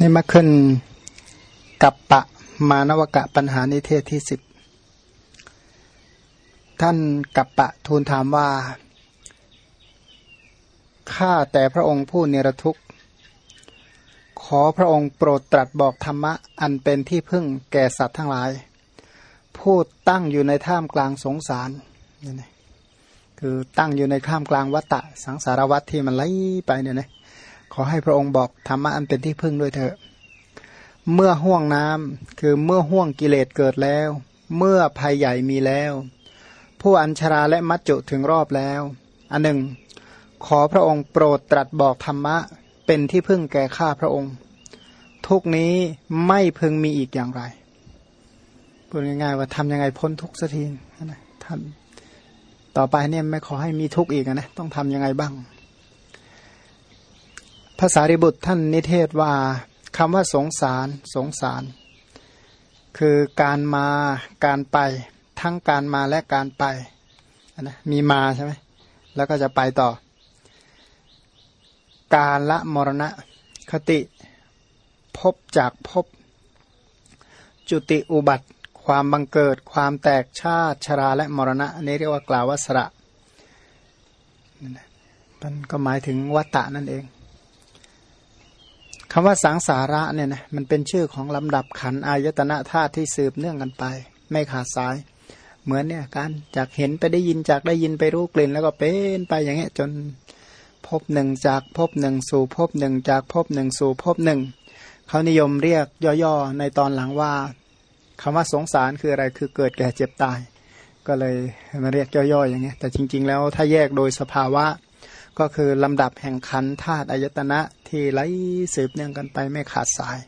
นี่มาขึ้นกับปะมานวกะปัญหานิเทศที่สิบท่านกับปะทูลถามว่า ข้าแต่พระองค์ผู้เนรทุกข์ ขอพระองค์โปรดตรัสบอกธรรมะ อันเป็นที่พึ่งแก่สัตว์ทั้งหลาย ผู้ตั้งอยู่ในท่ามกลางสงสารนี่คือตั้งอยู่ในท่ามกลางวัตตะสังสารวัตที่มันไหลไปเนี่ยนะ ขอให้พระองค์บอกธรรมะอันเป็นที่พึ่งด้วยเถอะ เมื่อห่วงน้ำคือเมื่อห่วงกิเลสเกิดแล้ว เมื่อภัยใหญ่มีแล้ว ผู้อัญชราและมัจจุถึงรอบแล้ว อันหนึ่ง ขอพระองค์โปรดตรัสบอกธรรมะเป็นที่พึ่งแก่ข้าพระองค์ ทุกนี้ไม่พึงมีอีกอย่างไรพูดง่ายๆว่าทำยังไงพ้นทุกสักทีนะท่านต่อไปเนี่ยไม่ขอให้มีทุกข์อีกนะต้องทำยังไงบ้าง ภาษาริบุตรท่านนิเทศว่าคำว่าสงสารสงสาร คือการมาการไปทั้งการมาและการไปนะมีมาใช่ไหมแล้วก็จะไปต่อ การละมรณะคติพบจากพบ จุติอุบัติ ความบังเกิด ความแตกชาติชราและมรณะนี้เรียกว่ากล่าวว่าสระมันก็หมายถึงวัตตะนั่นเอง คำว่าสังสาระเนี่ยนะมันเป็นชื่อของลำดับขันอายตนะธาตุที่สืบเนื่องกันไป ไม่ขาดสาย เหมือนเนี่ยการจากเห็นไปได้ยินจากได้ยินไปรู้กลิ่น แล้วก็เป็นไปอย่างเงี้ยจนพบหนึ่งจากพบหนึ่งสู่พบหนึ่งจากพบหนึ่งสู่พบหนึ่งเขานิยมเรียกย่อๆในตอนหลังว่าคำว่าสงสารคืออะไรคือเกิดแก่เจ็บตาย ก็เลยมาเรียกย่อๆอย่างเงี้ยแต่จริง ๆ แล้วถ้าแยกโดยสภาวะ ก็คือลำดับแห่งขันธาตุอายตนะที่ไหลสืบเนื่องกันไปไม่ขาดสาย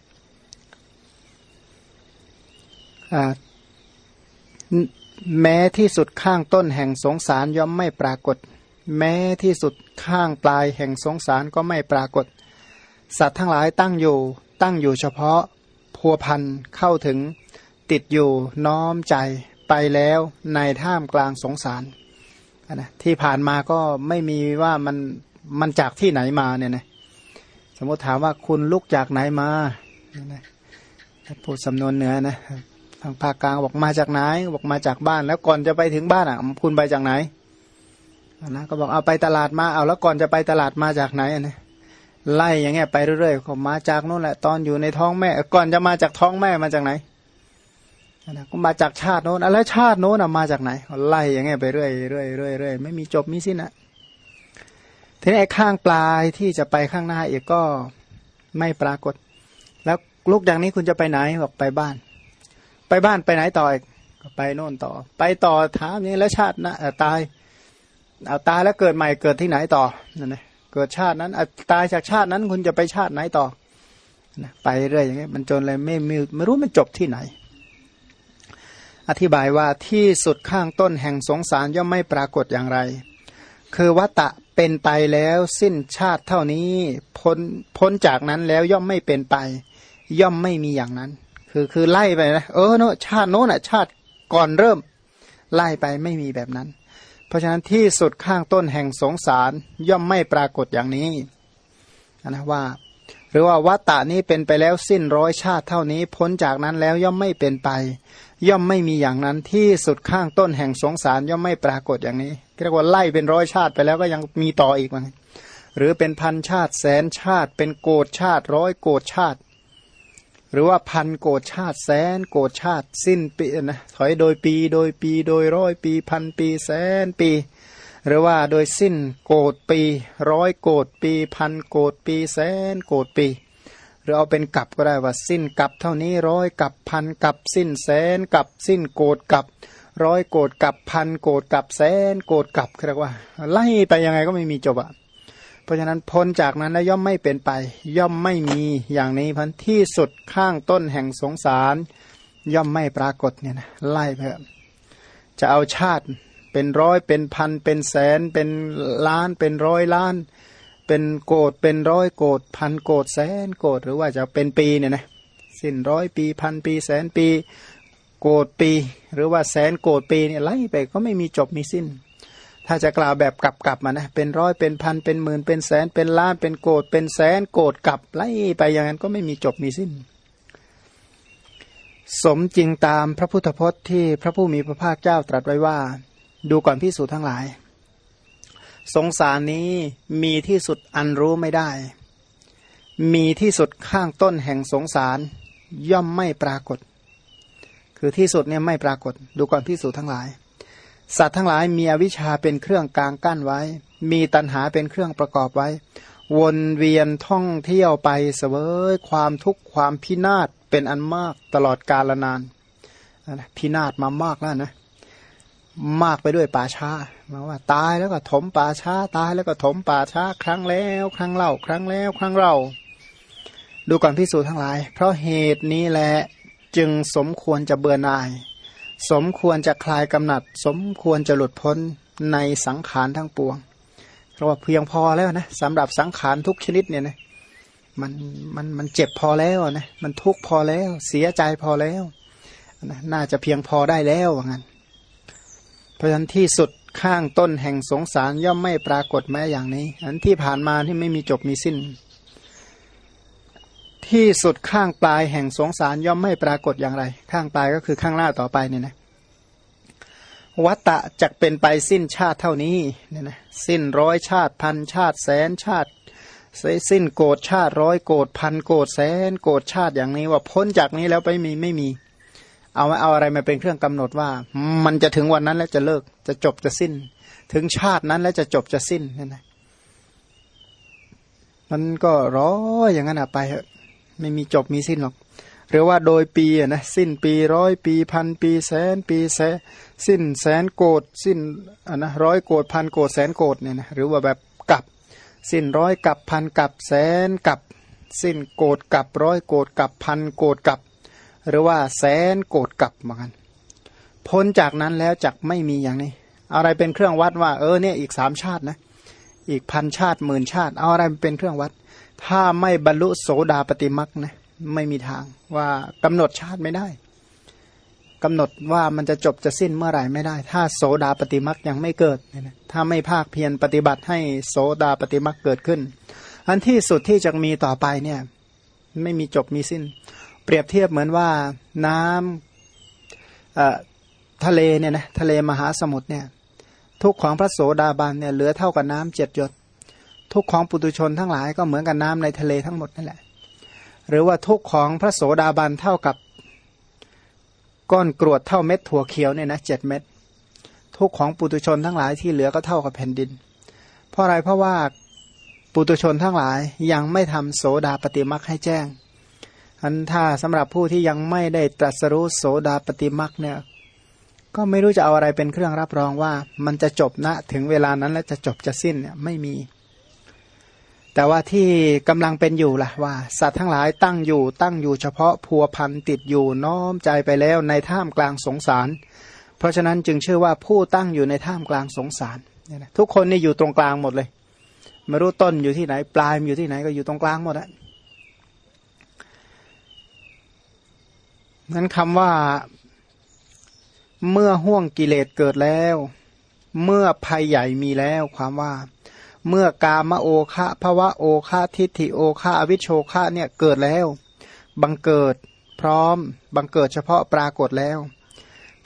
แม้ที่สุดข้างต้นแห่งสงสารย่อมไม่ปรากฏ แม้ที่สุดข้างปลายแห่งสงสารก็ไม่ปรากฏ สัตว์ทั้งหลายตั้งอยู่ ตั้งอยู่เฉพาะพัวพันเข้าถึงติดอยู่น้อมใจไปแล้วในท่ามกลางสงสาร นะที่ผ่านมาก็ไม่มีว่ามันมันจากที่ไหนมาเนี่ยนะสมมติถามว่าคุณลุกจากไหนมาเนี่ยพูดสำนวนเหนือนะทางภาคกลางบอกมาจากไหนบอกมาจากบ้าน แล้วก่อนจะไปถึงบ้านอะ คุณไปจากไหนนะก็บอกเอาไปตลาดมาเอาแล้วก่อนจะไปตลาดมาจากไหนนะไล่อย่างเงี้ยไปเรื่อยๆก็มาจากนู่นแหละ ตอนอยู่ในท้องแม่ ก่อนจะมาจากท้องแม่มาจากไหน นะก็มาจากชาติโน้นแล้วชาติโน้นมาจากไหนไล่อย่างเงี้ยไปเรื่อยเรื่อยเรื่อยเรื่อยไม่มีจบมีสิ้นนะทีนี้ไอ้ข้างปลายที่จะไปข้างหน้าอีกก็ไม่ปรากฏ แล้วลูกอย่างนี้คุณจะไปไหนบอกไปบ้าน ไปบ้านไปไหนต่ออีกไปโน่นต่อ ไปต่อถามนี้แล้วชาตินะตายเอาตายแล้วเกิดใหม่เกิดที่ไหนต่อนั่นเองเกิดชาตินั้นตายจากชาตินั้นคุณจะไปชาติไหนต่อไปเรื่อยอย่างเงี้ยมันจนเลยไม่ไม่รู้มันจบที่ไหน อธิบายว่าที่สุดข้างต้นแห่งสงสารย่อมไม่ปรากฏอย่างไร คือวัตะเป็นไปแล้วสิ้นชาติเท่านี้พ้นพ้นจากนั้นแล้วย่อมไม่เป็นไป ย่อมไม่มีอย่างนั้น คือคือไล่ไปนะเออเนชาติโน้นอะชาติก่อนเริ่ม ไล่ไปไม่มีแบบนั้น เพราะฉะนั้นที่สุดข้างต้นแห่งสงสารย่อมไม่ปรากฏอย่างนี้นะว่า หรือว่าวัตตะนี้เป็นไปแล้วสิ้นร้อยชาติเท่านี้พ้นจากนั้นแล้วย่อมไม่เป็นไป ย่อมไม่มีอย่างนั้นที่สุดข้างต้นแห่งสงสารย่อมไม่ปรากฏอย่างนี้เรียกว่าไล่เป็นร้อยชาติไปแล้วก็ยังมีต่ออีกมั้งหรือเป็นพันชาติแสนชาติ เป็นโกดชาติร้อยโกดชาติ หรือว่าพันโกดชาติแสนโกดชาติ สิ้นปีนะถอยโดยปีโดยปีโดยร้อยปี พันปีแสนปี หรือว่าโดยสิ้นโกดปีร้อยโกดปีพันโกดปีแสนโกดปีรือเอาเป็นกับก็ได้ว่าสิ้นกับเท่านี้ร้อยกับพันกับสิ้นแสนกับสิ้นโกดกับร้อยโกดกับพันโกดกับแสนโกดกับเรียกว่า ไล่ไปยังไงก็ไม่มีจบอะเพราะฉะนั้นพ้นจากนั้นแล้วย่อมไม่เป็นไป ย่อมไม่มีอย่างนี้พันที่สุดข้างต้นแห่งสงสาร ย่อมไม่ปรากฏเนี่ยนะไล่ไปจะเอาชาติ เป็นร้อยเป็นพัน เป็นแสน เป็นล้านเป็นร้อยล้าน เป็นโกดเป็นร้อยโกดพันโกดแสนโกดหรือว่าจะเป็นปีเนี่ยนะสิ้นร้อยปีพันปีแสนปี โกดปี หรือว่าแสนโกดปีเนี่ยไล่ไปก็ไม่มีจบมีสิ้น ถ้าจะกล่าวแบบกลับกลับมานะเป็นร้อยเป็นพันเป็นหมื่นเป็นแสนเป็นล้านเป็นโกดเป็นแสนโกดกลับไล่ไปอย่างนั้นก็ไม่มีจบมีสิ้นสมจริงตามพระพุทธพจน์ที่พระผู้มีพระภาคเจ้าตรัสไว้ว่า ดูก่อนพิสูจน์ทั้งหลาย สงสารนี้มีที่สุดอันรู้ไม่ได้ มีที่สุดข้างต้นแห่งสงสาร ย่อมไม่ปรากฏ คือที่สุดเนี่ยไม่ปรากฏ ดูก่อนพิสูจน์ทั้งหลาย สัตว์ทั้งหลายมีอวิชชาเป็นเครื่องกลางกั้นไว้ มีตัณหาเป็นเครื่องประกอบไว้ วนเวียนท่องเที่ยวไปเสวยความทุกข์ความพินาศเป็นอันมากตลอดกาลนานพินาศมามากแล้วนะ มากไปด้วยป่าช้ามาว่า ตายแล้วก็ถมป่าช้า ตายแล้วก็ถมป่าช้า ครั้งแล้ว ครั้งเล่า ครั้งแล้ว ครั้งเล่า ดูก่อนพิสูจน์ทั้งหลาย เพราะเหตุนี้แหละจึงสมควรจะเบื่อหน่าย สมควรจะคลายกำหนัด สมควรจะหลุดพ้นในสังขารทั้งปวงเพราะว่าเพียงพอแล้วนะสำหรับสังขารทุกชนิดเนี่ยนะมันมันมันเจ็บพอแล้วนะมันทุกข์พอแล้ว เสียใจพอแล้วนะน่าจะเพียงพอได้แล้วว่างั้น เพราะฉะนั้นที่สุดข้างต้นแห่งสงสารย่อมไม่ปรากฏแม้อย่างนี้อันที่ผ่านมาที่ไม่มีจบมีสิ้น ที่สุดข้างปลายแห่งสงสารย่อมไม่ปรากฏอย่างไร ข้างปลายก็คือข้างหน้าต่อไปเนี่ยนะวัตตะจะเป็นไปสิ้นชาติเท่านี้เนี่ยนะสิ้นร้อยชาติพันชาติแสนชาติสิ้นโกดชาติร้อยโกดพันโกดแสนโกดชาติอย่างนี้ว่าพ้นจากนี้แล้วไปมีไม่มี เอาเอาอะไรมาเป็นเครื่องกำหนดว่า มันจะถึงวันนั้นแล้วจะเลิกจะจบจะสิ้น ถึงชาตินั้นแล้วจะจบจะสิ้นนี่ยนะมันก็รออย่างนั้นอะไปเถอะไม่มีจบมีสิ้นหรอก หรือว่าโดยปีนะสิ้นปีร้อยปีพันปีแสนปีแสนสิ้นแสนโกดสิ้นอะนะร้อยโกดพันโกดแสนโกดเนี่ยนะหรือว่าแบบกับ สิ้นร้อยกับพันกับแสนกับ สิ้นโกดกับร้อยโกดกับพันโกดกับ หรือว่าแสนโกดกับเหมือนกันพ้นจากนั้นแล้วจักไม่มีอย่างนี้ อะไรเป็นเครื่องวัดว่า เออเนี่ยอีกสามชาตินะ อีกพันชาติหมื่นชาติ เอาอะไรเป็นเครื่องวัด ถ้าไม่บรรลุโสดาปฏิมักนะไม่มีทางว่ากำหนดชาติไม่ได้กำหนดว่ามันจะจบจะสิ้นเมื่อไหร่ไม่ได้ ถ้าโสดาปฏิมักยังไม่เกิดถ้าไม่ภาคเพียรปฏิบัติให้โสดาปฏิมักเกิดขึ้น อันที่สุดที่จะมีต่อไปเนี่ย ไม่มีจบมีสิ้น เปรียบเทียบเหมือนว่าน้ำทะเลเนี่ยนะทะเลมหาสมุทรเนี่ยทุกของพระโสดาบันเนี่ยเหลือเท่ากับน้ำเจ็ดหยด ทุกของปุตุชนทั้งหลายก็เหมือนกับน้ำในทะเลทั้งหมดนั่นแหละ หรือว่าทุกของพระโสดาบันเท่ากับก้อนกรวดเท่าเม็ดถั่วเขียวเนี่ยนะเจ็ดเม็ดทุกของปุตุชนทั้งหลายที่เหลือก็เท่ากับแผ่นดิน เพราะอะไรเพราะว่าปุตุชนทั้งหลายยังไม่ทำโสดาปฏิมักให้แจ้ง อันถ้าสำหรับผู้ที่ยังไม่ได้ตรัสรู้โสดาปฏิมักเนี่ย ก็ไม่รู้จะเอาอะไรเป็นเครื่องรับรองว่า มันจะจบณนะถึงเวลานั้นแล้วจะจบจะสิ้นเนี่ยไม่มี แต่ว่าที่กำลังเป็นอยู่ล่ะว่า สัตว์ทั้งหลายตั้งอยู่ตั้งอยู่เฉพาะพัวพันติดอยู่น้อมใจไปแล้วในท่ามกลางสงสาร เพราะฉะนั้นจึงชื่อว่าผู้ตั้งอยู่ในท่ามกลางสงสารทุกคนนี่อยู่ตรงกลางหมดเลยไม่รู้ต้นอยู่ที่ไหน ปลายอยู่ที่ไหนก็อยู่ตรงกลางหมดอะ นั้นคำว่าเมื่อห่วงกิเลสเกิดแล้ว เมื่อภัยใหญ่มีแล้วความว่า เมื่อกามโอคะภวะโอคะทิฏฐิโอคะอวิชโชคะเนี่ยเกิดแล้ว บังเกิดพร้อม บังเกิดเฉพาะปรากฏแล้ว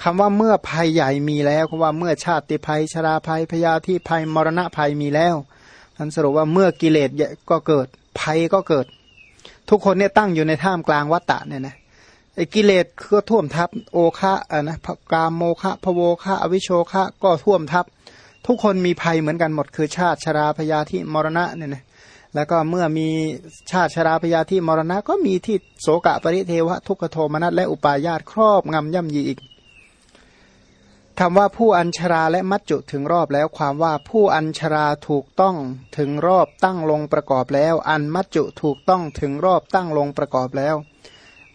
คำว่าเมื่อภัยใหญ่มีแล้วคำว่าเมื่อชาติภัยชราภัยพยาธิภัยมรณะภัยมีแล้วท่านสรุปว่าเมื่อกิเลสก็เกิดภัยก็เกิด ทุกคนเนี่ยตั้งอยู่ในท่ามกลางวัตตะเนี่ยนะ ไอ้กิเลสก็ท่วมทับโอคะอะนะกามโมคะพโวคะอวิโชคะก็ท่วมทับ ทุกคนมีภัยเหมือนกันหมดคือชาติชราพยาธิมรณะเนี่ยนะแล้วก็เมื่อมีชาติชราพยาธิมรณะ ก็มีที่โสกะปริเทวะทุกขโทมนัสและอุปาญาตครอบงำย่ำยีอีกคำว่าผู้อัญชราและมัจจุถึงรอบแล้วความว่าผู้อัญชราถูกต้องถึงรอบตั้งลงประกอบแล้ว อันมัจจุถูกต้องถึงรอบตั้งลงประกอบแล้ว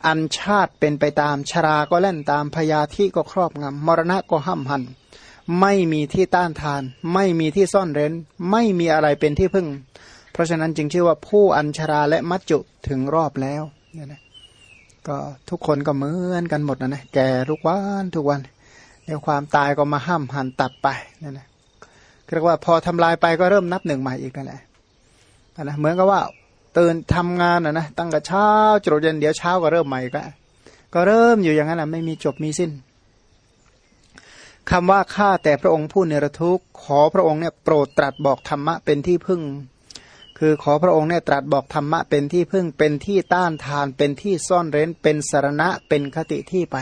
อันชาติเป็นไปตามชราก็เล่นตามพยาธิก็ครอบงำมรณะก็ห้ำหัน ไม่มีที่ต้านทาน ไม่มีที่ซ่อนเร้น ไม่มีอะไรเป็นที่พึ่ง เพราะฉะนั้นจึงชื่อว่าผู้อัญชราและมัจจุถึงรอบแล้วเนี่ยนะก็ทุกคนก็เหมือนกันหมดนะนะแก่ทุกวันทุกวันเดี๋ยวความตายก็มาห้ามหันตัดไปเนี่ยนะเรียกว่าพอทำลายไปก็เริ่มนับหนึ่งใหม่อีกนั่นแหละนะเหมือนกับว่า ตื่นทำงานนะนะตั้งแต่เช้าจนเย็นเดี๋ยวเช้าก็เริ่มใหม่ก็ก็เริ่มอยู่อย่างนั้นนะไม่มีจบมีสิ้นคำว่าข้าแต่พระองค์ผู้เนรทุกข์ขอพระองค์เนี่ยโปรดตรัสบอกธรรมะเป็นที่พึ่ง คือขอพระองค์เนี่ยตรัสบอกธรรมะเป็นที่พึ่งเป็นที่ต้านทานเป็นที่ซ่อนเร้นเป็นสารณะเป็นคติที่ไป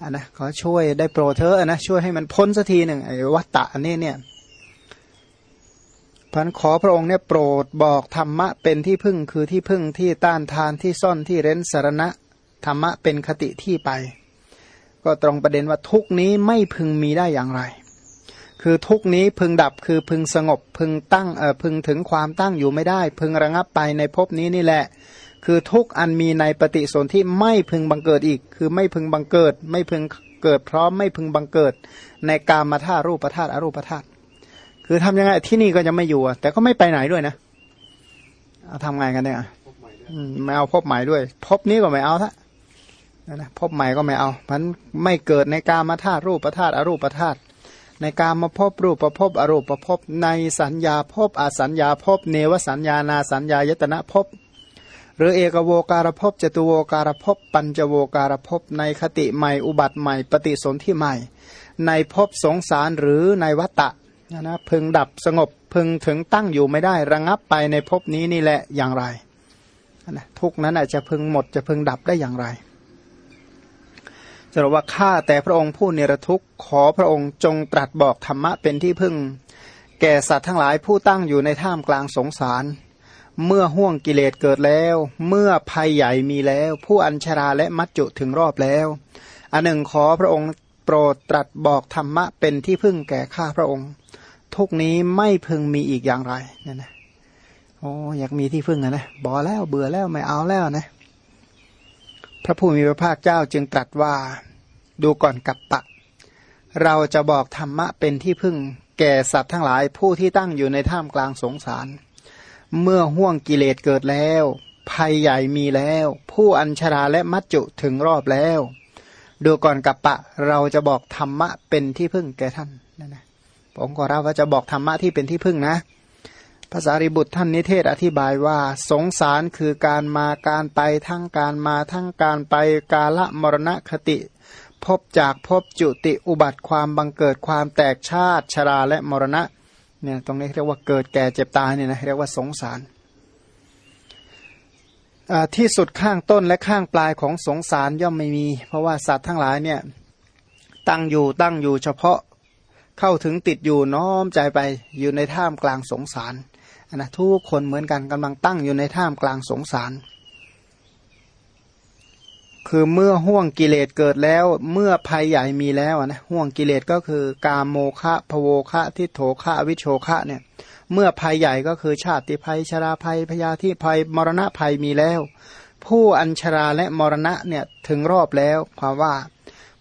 อันนะขอช่วยได้โปรดเธอนะช่วยให้มันพ้นสักทีหนึ่งไอ้วัตตะอันนี้เนี่ย พันขอพระองค์เนี่ยโปรดบอกธรรมะเป็นที่พึ่งคือที่พึ่งที่ต้านทานที่ซ่อนที่เร้นสารณะธรรมะเป็นคติที่ไป ก็ตรงประเด็นว่าทุกนี้ไม่พึงมีได้อย่างไร คือทุกนี้พึงดับคือพึงสงบพึงตั้งเออพึงถึงความตั้งอยู่ไม่ได้ พึงระงับไปในภพนี้นี่แหละ คือทุกอันมีในปฏิสนธิไม่พึงบังเกิดอีก คือไม่พึงบังเกิด ไม่พึงเกิดพร้อมไม่พึงบังเกิด ในกามาธารูปธาตุอรูปธาตุ คือทำยังไงที่นี่ก็จะไม่อยู่แต่ก็ไม่ไปไหนด้วยนะเอาทำไงกันเนี่ยไม่เอาพบใหม่ด้วย พบนี้ก็ไม่เอาทะนะพบใหม่ก็ไม่เอา มันไม่เกิดในกามาธาตุรูปธาตุอรูปธาตุในกามาพบรูปประพบอรูปประพบในสัญญาพบอสัญญาพบเนวสัญญานาสัญญายตนะพบหรือเอกโวการภพจตุโวการภพปัญจโวการภพในคติใหม่อุบัติใหม่ ปฏิสนธิใหม่ ในภพสงสารหรือในวัตตะ นะนะพึงดับสงบพึงถึงตั้งอยู่ไม่ได้ระงับไปในภพนี้นี่แหละอย่างไรนะทุกนั้นอาจจะพึงหมดจะพึงดับได้อย่างไรสรุปว่าข้าแต่พระองค์ผู้เนรทุกข์ขอพระองค์จงตรัสบอกธรรมะเป็นที่พึ่ง แก่สัตว์ทั้งหลายผู้ตั้งอยู่ในท่ามกลางสงสาร เมื่อห่วงกิเลสเกิดแล้ว เมื่อภัยใหญ่มีแล้ว ผู้อัญชราและมัจจุถึงรอบแล้ว อันหนึ่งขอพระองค์โปรดตรัสบอกธรรมะเป็นที่พึ่งแก่ข้าพระองค์ ทุกนี้ไม่พึงมีอีกอย่างไรเนี่ยนะโอ้อยากมีที่พึ่งนะนะบอแล้วเบื่อแล้วไม่เอาแล้วนะ พระผู้มีพระภาคเจ้าจึงตรัสว่าดูก่อนกับปะ เราจะบอกธรรมะเป็นที่พึ่ง แก่สัตว์ทั้งหลายผู้ที่ตั้งอยู่ในท่ามกลางสงสาร เมื่อห่วงกิเลสเกิดแล้ว ภัยใหญ่มีแล้ว ผู้อัญชราและมัจจุถึงรอบแล้ว ดูก่อนกับปะ เราจะบอกธรรมะเป็นที่พึ่งแก่ท่านนั่นนะ ผมก็รับว่าจะบอกธรรมะที่เป็นที่พึ่งนะภาษาริบุตรท่านนิเทศอธิบายว่า สงสารคือการมาการไปทั้งการมาทั้งการไปกาละมรณะคติ พบจากพบจุติอุบัติความบังเกิดความแตกชาติชราและมรณะเนี่ยตรงนี้เรียกว่าเกิดแก่เจ็บตายเนี่ยนะเรียกว่าสงสารที่สุดข้างต้นและข้างปลายของสงสารย่อมไม่มี เพราะว่าสัตว์ทั้งหลายเนี่ยตั้งอยู่ตั้งอยู่เฉพาะ เข้าถึงติดอยู่น้อมใจไปอยู่ในท่ามกลางสงสารนะทุกคนเหมือนกันกำลังตั้งอยู่ในท่ามกลางสงสาร คือเมื่อห่วงกิเลสเกิดแล้ว เมื่อภัยใหญ่มีแล้วนะห่วงกิเลสก็คือกามโมคะพโวคะทิโถคะวิโชคะเนี่ยเมื่อภัยใหญ่ก็คือชาติภัยชราภัยพยาธิภัยมรณะภัยมีแล้ว ผู้อัญชราและมรณะเนี่ยถึงรอบแล้วความว่า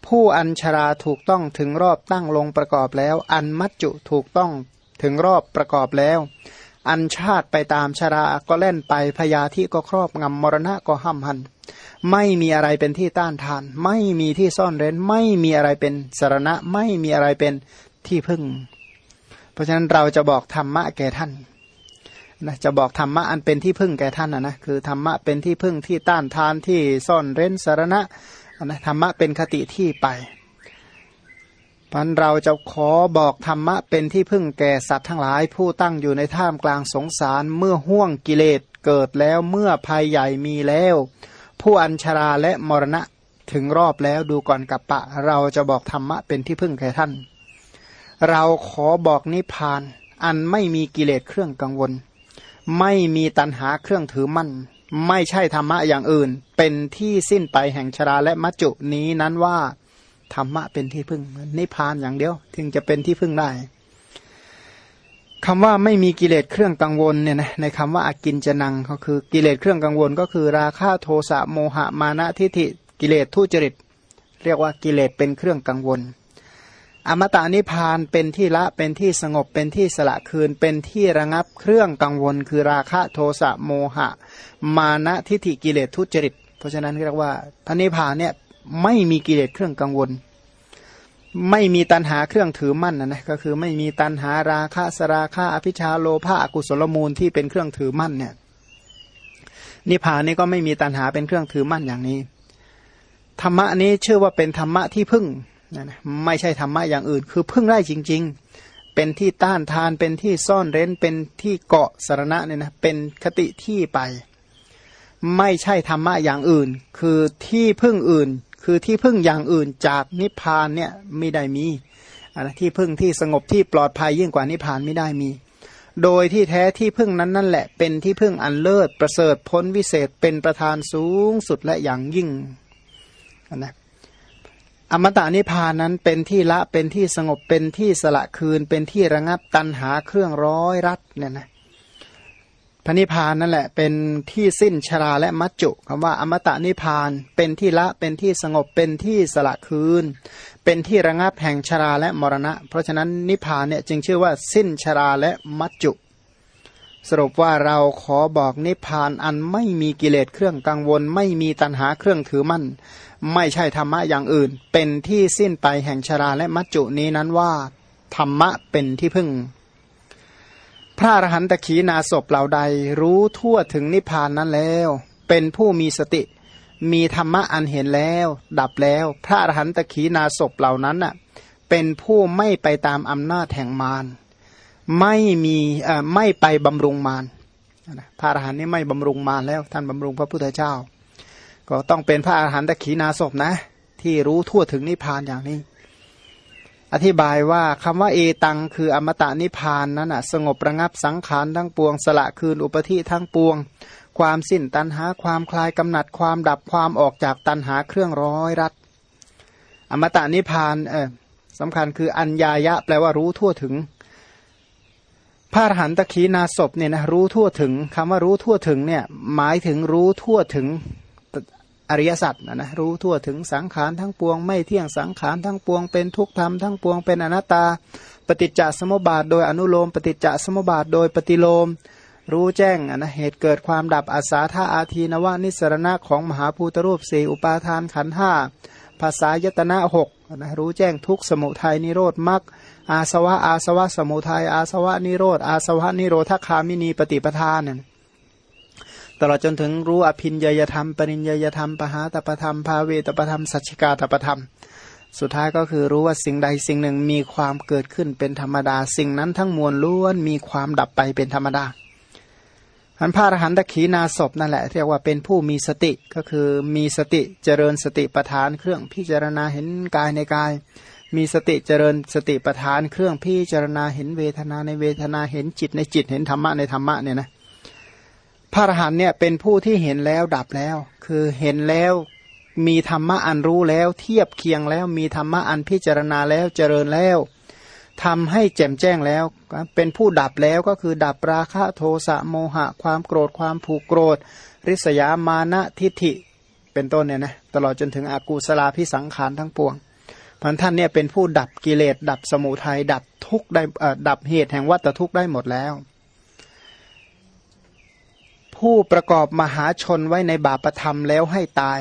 ผู้อัญชราถูกต้องถึงรอบตั้งลงประกอบแล้ว อันมัจจุถูกต้องถึงรอบประกอบแล้ว อันชาติไปตามชราก็เล่นไปพยาธิก็ครอบงำมรณะก็ห้ำหัน ไม่มีอะไรเป็นที่ต้านทาน ไม่มีที่ซ่อนเร้น ไม่มีอะไรเป็นสารณะ ไม่มีอะไรเป็นที่พึ่ง เพราะฉะนั้นเราจะบอกธรรมะแก่ท่านนะจะบอกธรรมะอันเป็นที่พึ่งแก่ท่านนะนะคือธรรมะเป็นที่พึ่งที่ต้านทานที่ซ่อนเร้นสารณะ นะธรรมะเป็นคติที่ไปพันเราจะขอบอกธรรมะเป็นที่พึ่งแก่สัตว์ทั้งหลาย ผู้ตั้งอยู่ในท่ามกลางสงสารเมื่อห่วงกิเลสเกิดแล้วเมื่อภัยใหญ่มีแล้ว ผู้อัญชราและมรณะถึงรอบแล้วดูก่อนกับปะ เราจะบอกธรรมะเป็นที่พึ่งแก่ท่าน เราขอบอกนิพพาน อันไม่มีกิเลสเครื่องกังวล ไม่มีตัณหาเครื่องถือมั่น ไม่ใช่ธรรมะอย่างอื่น เป็นที่สิ้นไปแห่งชราและมัจจุนี้นั้นว่าธรรมะเป็นที่พึ่งนิพพานอย่างเดียว ถึงจะเป็นที่พึ่งได้คำว่าไม่มีกิเลสเครื่องกังวลเนี่ยนะในคำว่าอากินจะนังก็คือกิเลสเครื่องกังวล ก็คือราคะ โทสะโมหะมานะทิฏฐิกิเลสทุจริต เรียกว่ากิเลสเป็นเครื่องกังวล อมตะนิพานเป็นที่ละเป็นที่สงบเป็นที่สละคืน เป็นที่ระงับเครื่องกังวล คือราคะโทสะโมหะ มานะทิฏฐิกิเลสทุจริต เพราะฉะนั้นเรียกว่าพระนิพพานเนี่ยไม่มีกิเลสเครื่องกังวล ไม่มีตันหาเครื่องถือมั่นนะนะก็คือไม่มีตันหาราคะสราคะอภิชาโลภะอกุศลมูลที่เป็นเครื่องถือมั่นเนี่ยนิพพานนี้ก็ไม่มีตันหาเป็นเครื่องถือมั่นอย่างนี้ธรรมะนี้เชื่อว่าเป็นธรรมะที่พึ่งนะนะไม่ใช่ธรรมะอย่างอื่น คือพึ่งได้จริง ๆ เป็นที่ต้านทานเป็นที่ซ่อนเร้นเป็นที่เกาะสารณะเนี่ยนะเป็นคติที่ไป ไม่ใช่ธรรมะอย่างอื่น คือที่พึ่งอื่น คือที่พึ่งอย่างอื่นจากนิพพานเนี่ยไม่ได้มีอะที่พึ่งที่สงบที่ปลอดภัยยิ่งกว่านิพพานไม่ได้มี โดยที่แท้ที่พึ่งนั้นนั่นแหละ เป็นที่พึ่งอันเลิศประเสริฐพ้นวิเศษเป็นประธานสูงสุดและอย่างยิ่งนะอมตะนิพพานนั้นเป็นที่ละเป็นที่สงบเป็นที่สละคืน เป็นที่ระงับตันหาเครื่องร้อยรัดเนี่ยนะ พระนิพพานนั่นแหละเป็นที่สิ้นชราและมัจจุคำว่าอมตะนิพพานเป็นที่ละเป็นที่สงบเป็นที่สละคืน เป็นที่ระงับแห่งชราและมรณะ เพราะฉะนั้นนิพพานเนี่ยจึงชื่อว่าสิ้นชราและมัจจุ สรุปว่าเราขอบอกนิพพานอันไม่มีกิเลสเครื่องกังวล ไม่มีตัณหาเครื่องถือมั่น ไม่ใช่ธรรมะอย่างอื่น เป็นที่สิ้นไปแห่งชราและมัจจุนี้นั้นว่าธรรมะเป็นที่พึ่ง พระอรหันตขีนาศพเหล่าใดรู้ทั่วถึงนิพพานนั้นแล้ว เป็นผู้มีสติ มีธรรมะอันเห็นแล้ว ดับแล้ว พระอรหันตขีนาศพเหล่านั้นน่ะเป็นผู้ไม่ไปตามอำนาจแห่งมารไม่มีไม่ไปบำรุงมารพระอรหันต์นี่ไม่บำรุงมารแล้ว ท่านบำรุงพระพุทธเจ้า ก็ต้องเป็นพระอรหันตขีนาศพนะ ที่รู้ทั่วถึงนิพพานอย่างนี้ อธิบายว่าคำว่าเอตังคืออมตะนิพานนั้นสงบระงับสังขารทั้งปวง สละคืนอุปธิทั้งปวง ความสิ้นตันหาความคลายกำหนัดความดับความออกจากตันหาเครื่องร้อยรัดอมตะนิพานเออสำคัญคืออัญญายะแปลว่ารู้ทั่วถึงพระอรหันตขีนาศพเนี่ยนะรู้ทั่วถึงคำว่ารู้ทั่วถึงเนี่ยหมายถึงรู้ทั่วถึง อริยสัจนะนะรู้ทั่วถึงสังขารทั้งปวง ไม่เที่ยงสังขารทั้งปวง เป็นทุกธรรมทั้งปวงเป็นอนัตตา ปฏิจจสมุปบาท โดยอนุโลม ปฏิจจสมุปบาท โดยปฏิโลม รู้แจ้งนะเหตุเกิดความดับอาสาธาอาทีนวานิสรณะของมหาภูตรูปสี่อุปาทานขันห้าภาษายตนะหกนะรู้แจ้งทุกสมุทัยนิโรธมรรคอาสวะอาสวะสมุทัยอาสวะนิโรธอาสวะนิโรธคามินีปฏิปทานเนี่ย ตลอดจนถึงรู้อภินยยธรรม ปริญญยธรรม ปหาตปธรรม ภาเวตปธรรม สัจจิกาตปธรรม สุดท้ายก็คือรู้ว่าสิ่งใดสิ่งหนึ่งมีความเกิดขึ้นเป็นธรรมดา สิ่งนั้นทั้งมวลล้วนมีความดับไปเป็นธรรมดาอันพระอรหันตขีนาศพนั่นแหละเรียกว่าเป็นผู้มีสติก็คือมีสติเจริญสติปัฏฐานเครื่องพิจารณาเห็นกายในกาย มีสติเจริญสติปัฏฐานเครื่องพิจารณาเห็นเวทนาในเวทนาเห็นจิตในจิตเห็นธรรมะในธรรมะเนี่ยนะ พระอรหันเนี่ยเป็นผู้ที่เห็นแล้วดับแล้ว คือเห็นแล้วมีธรรมะอันรู้แล้ว เทียบเคียงแล้วมีธรรมะอันพิจารณาแล้วเจริญแล้วทำให้แจ่มแจ้งแล้ว เป็นผู้ดับแล้วก็คือดับราคะโทสะโมหะ ความโกรธความผูกโกรธ ริษยามานะทิฏฐิ เป็นต้นเนี่ยนะตลอดจนถึงอากูสลาพิสังขารทั้งปวงพันท่านเนี่ยเป็นผู้ดับกิเลสดับสมุทัยดับทุกได้ดับเหตุแห่งวัฏทุกได้หมดแล้ว ผู้ประกอบมหาชนไว้ในบาปธรรมแล้วให้ตาย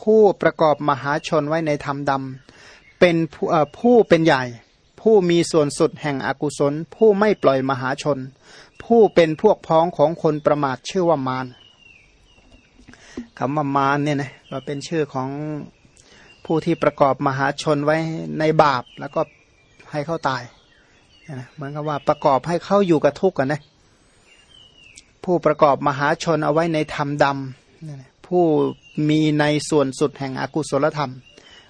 ผู้ประกอบมหาชนไว้ในธรรมดำเป็นผู้ผู้เป็นใหญ่ ผู้มีส่วนสุดแห่งอกุศล ผู้ไม่ปล่อยมหาชน ผู้เป็นพวกพ้องของคนประมาทชื่อว่ามารคำว่ามารเนี่ยนะเราเป็นชื่อของผู้ที่ประกอบมหาชนไว้ในบาปแล้วก็ให้เขาตายเหมือนกับว่าประกอบให้เขาอยู่กับทุกข์กันนะ ผู้ประกอบมหาชนเอาไว้ในธรรมดำผู้มีในส่วนสุดแห่งอกุศลธรรม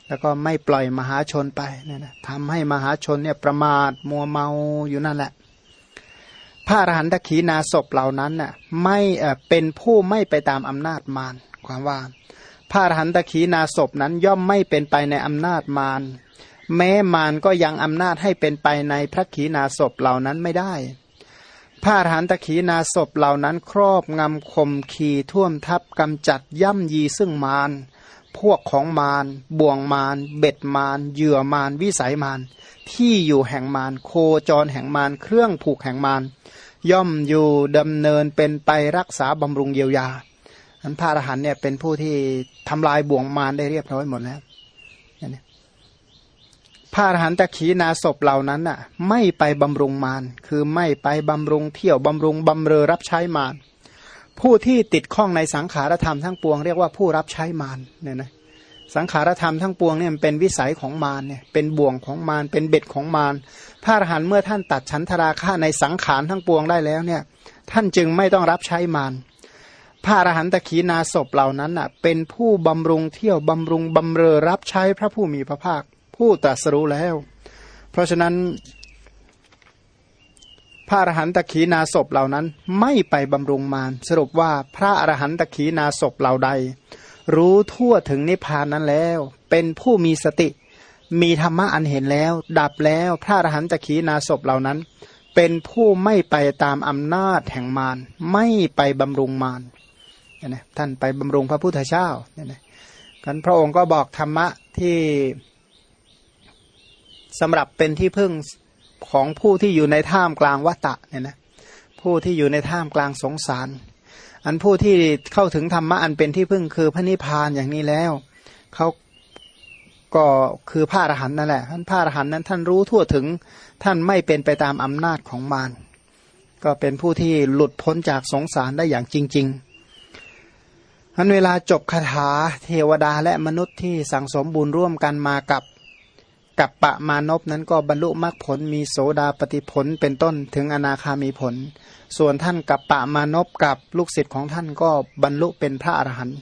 แล้วก็ไม่ปล่อยมหาชนไปนนะทำให้มหาชนเนี่ยประมาทมัวเมาอยู่นั่นแหละ พระอรหันตขีนาศพเหล่านั้นน่ะไม่เป็นผู้ไม่ไปตามอำนาจมารความว่า พระอรหันตขีนาศพนั้นย่อมไม่เป็นไปในอำนาจมารแม้มารก็ยังอำนาจให้เป็นไปในพระขีนาศพเหล่านั้นไม่ได้ พระอรหันตขีนาศพเหล่านั้นครอบงำข่มขีท่วมทับกำจัดย่ำยีซึ่งมารพวกของมารบ่วงมารเบ็ดมารเหยื่อมารวิสัยมารที่อยู่แห่งมารโคจรแห่งมารเครื่องผูกแห่งมารย่อมอยู่ดำเนินเป็นไปรักษาบำรุงเยียวยาอันพระอรหันเนี่ยเป็นผู้ที่ทำลายบ่วงมารได้เรียบร้อยหมดแล้ว พระอรหันตขีนาศพเหล่านั้นน่ะ ไม่ไปบำรุงมารคือไม่ไปบำรุงเที่ยวบำรุงบำเรอรับใช้มารผู้ที่ติดข้องในสังขารธรรมทั้งปวงเรียกว่าผู้รับใช้มารเนี่ยนะสังขารธรรมทั้งปวงเนี่ยเป็นวิสัยของมารเนี่ยเป็นบ่วงของมารเป็นเบ็ดของมารพระอรหันต์เมื่อท่านตัดชั้นทราคะในสังขารทั้งปวงได้แล้วเนี่ย ท่านจึงไม่ต้องรับใช้มารพระอรหันตขีนาศพเหล่านั้นอะ เป็นผู้บำรุงเที่ยวบำรุงบำเรอรับใช้พระผู้มีพระภาค ผู้ตรัสรู้แล้ว เพราะฉะนั้น พระอรหันตขีนาศพเหล่านั้นไม่ไปบำรุงมารสรุปว่าพระอรหันตขีนาศพเหล่าใด รู้ทั่วถึงนิพพานนั้นแล้ว เป็นผู้มีสติ มีธรรมะอันเห็นแล้ว ดับแล้วพระอรหันตขีนาศพเหล่านั้น เป็นผู้ไม่ไปตามอำนาจแห่งมารไม่ไปบำรุงมารนะท่านไปบำรุงพระพุทธเจ้าเนี่ยนะกันพระองค์ก็บอกธรรมะที่ สำหรับเป็นที่พึ่งของผู้ที่อยู่ในท่ามกลางวัตะเนี่ยนะผู้ที่อยู่ในท่ามกลางสงสาร อันผู้ที่เข้าถึงธรรมะอันเป็นที่พึ่งคือพระนิพพานอย่างนี้แล้วเขาก็คือพระอรหันต์นั่นแหละท่านพระอรหันต์นั้นท่านรู้ทั่วถึงท่านไม่เป็นไปตามอำนาจของมารก็เป็นผู้ที่หลุดพ้นจากสงสารได้อย่างจริงๆอันเวลาจบคาถาเทวดาและมนุษย์ที่สังสมบุญร่วมกันมากับ กับปะมานพนั้นก็บรรลุมรรคผลมีโสดาปฏิผลเป็นต้นถึงอนาคามีผล ส่วนท่านกับปะมานพกับลูกศิษย์ของท่านก็บรรลุเป็นพระอรหันต์